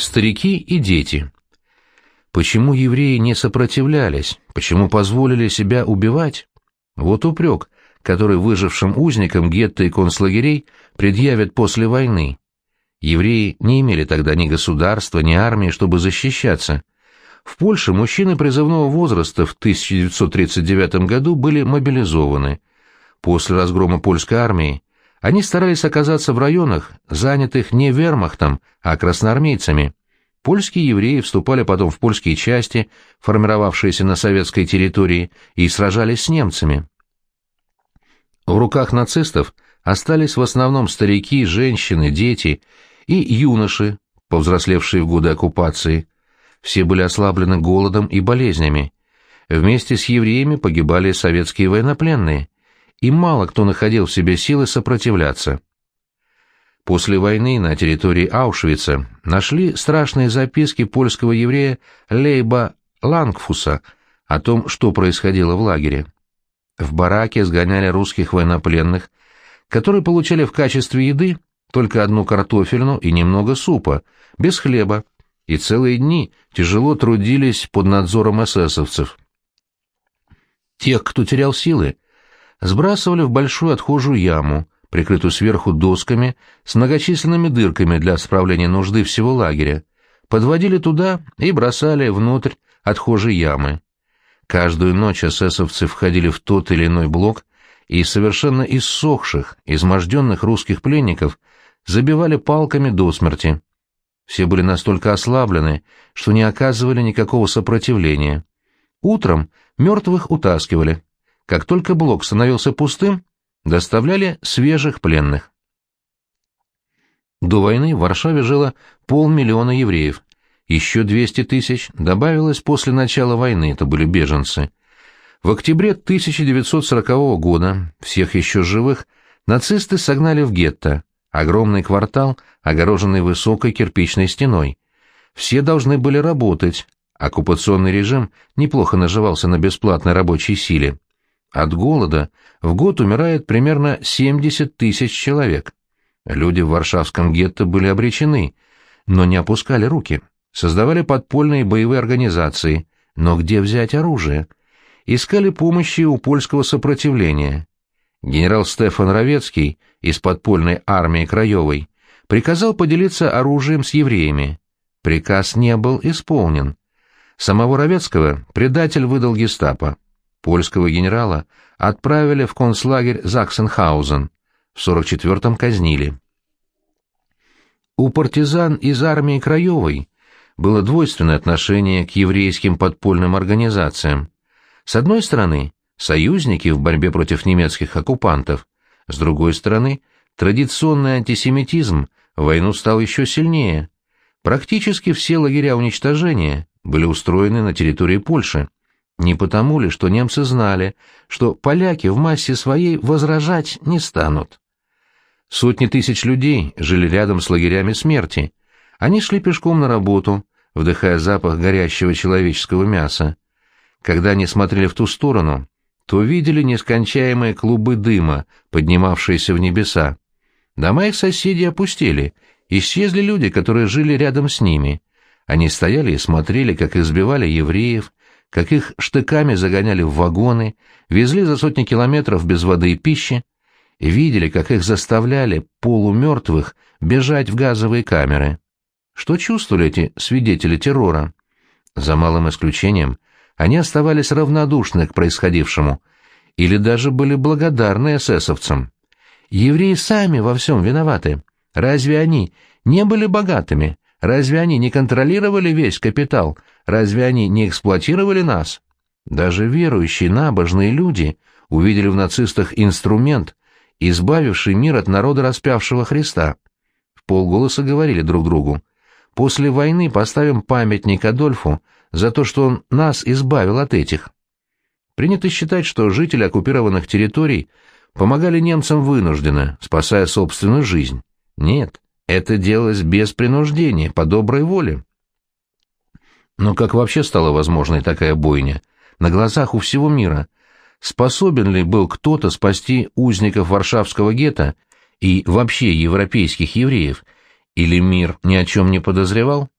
Старики и дети. Почему евреи не сопротивлялись? Почему позволили себя убивать? Вот упрек, который выжившим узникам гетто и концлагерей предъявят после войны. Евреи не имели тогда ни государства, ни армии, чтобы защищаться. В Польше мужчины призывного возраста в 1939 году были мобилизованы. После разгрома польской армии они старались оказаться в районах, занятых не вермахтом, а красноармейцами. Польские евреи вступали потом в польские части, формировавшиеся на советской территории, и сражались с немцами. В руках нацистов остались в основном старики, женщины, дети и юноши, повзрослевшие в годы оккупации. Все были ослаблены голодом и болезнями. Вместе с евреями погибали советские военнопленные – и мало кто находил в себе силы сопротивляться. После войны на территории Аушвица нашли страшные записки польского еврея Лейба Лангфуса о том, что происходило в лагере. В бараке сгоняли русских военнопленных, которые получали в качестве еды только одну картофельну и немного супа, без хлеба, и целые дни тяжело трудились под надзором эсэсовцев. Тех, кто терял силы, сбрасывали в большую отхожую яму, прикрытую сверху досками с многочисленными дырками для справления нужды всего лагеря, подводили туда и бросали внутрь отхожей ямы. Каждую ночь эсэсовцы входили в тот или иной блок и совершенно иссохших, изможденных русских пленников забивали палками до смерти. Все были настолько ослаблены, что не оказывали никакого сопротивления. Утром мертвых утаскивали, как только блок становился пустым, доставляли свежих пленных. До войны в Варшаве жило полмиллиона евреев. Еще 200 тысяч добавилось после начала войны, это были беженцы. В октябре 1940 года всех еще живых нацисты согнали в гетто, огромный квартал, огороженный высокой кирпичной стеной. Все должны были работать, оккупационный режим неплохо наживался на бесплатной рабочей силе. От голода в год умирает примерно 70 тысяч человек. Люди в Варшавском гетто были обречены, но не опускали руки. Создавали подпольные боевые организации, но где взять оружие? Искали помощи у польского сопротивления. Генерал Стефан Равецкий из подпольной армии Краевой приказал поделиться оружием с евреями. Приказ не был исполнен. Самого Равецкого предатель выдал гестапо. Польского генерала отправили в концлагерь Заксенхаузен, в 44-м казнили. У партизан из армии Краевой было двойственное отношение к еврейским подпольным организациям. С одной стороны, союзники в борьбе против немецких оккупантов, с другой стороны, традиционный антисемитизм войну стал еще сильнее. Практически все лагеря уничтожения были устроены на территории Польши. Не потому ли, что немцы знали, что поляки в массе своей возражать не станут? Сотни тысяч людей жили рядом с лагерями смерти. Они шли пешком на работу, вдыхая запах горящего человеческого мяса. Когда они смотрели в ту сторону, то видели нескончаемые клубы дыма, поднимавшиеся в небеса. Дома их соседей опустели, исчезли люди, которые жили рядом с ними. Они стояли и смотрели, как избивали евреев, как их штыками загоняли в вагоны, везли за сотни километров без воды и пищи, видели, как их заставляли, полумертвых, бежать в газовые камеры. Что чувствовали эти свидетели террора? За малым исключением, они оставались равнодушны к происходившему или даже были благодарны эсэсовцам. Евреи сами во всем виноваты. Разве они не были богатыми? Разве они не контролировали весь капитал? Разве они не эксплуатировали нас? Даже верующие набожные люди увидели в нацистах инструмент, избавивший мир от народа распявшего Христа. В полголоса говорили друг другу. «После войны поставим памятник Адольфу за то, что он нас избавил от этих». Принято считать, что жители оккупированных территорий помогали немцам вынужденно, спасая собственную жизнь. Нет, это делалось без принуждения, по доброй воле. Но как вообще стала возможной такая бойня? На глазах у всего мира. Способен ли был кто-то спасти узников Варшавского гетто и вообще европейских евреев? Или мир ни о чем не подозревал?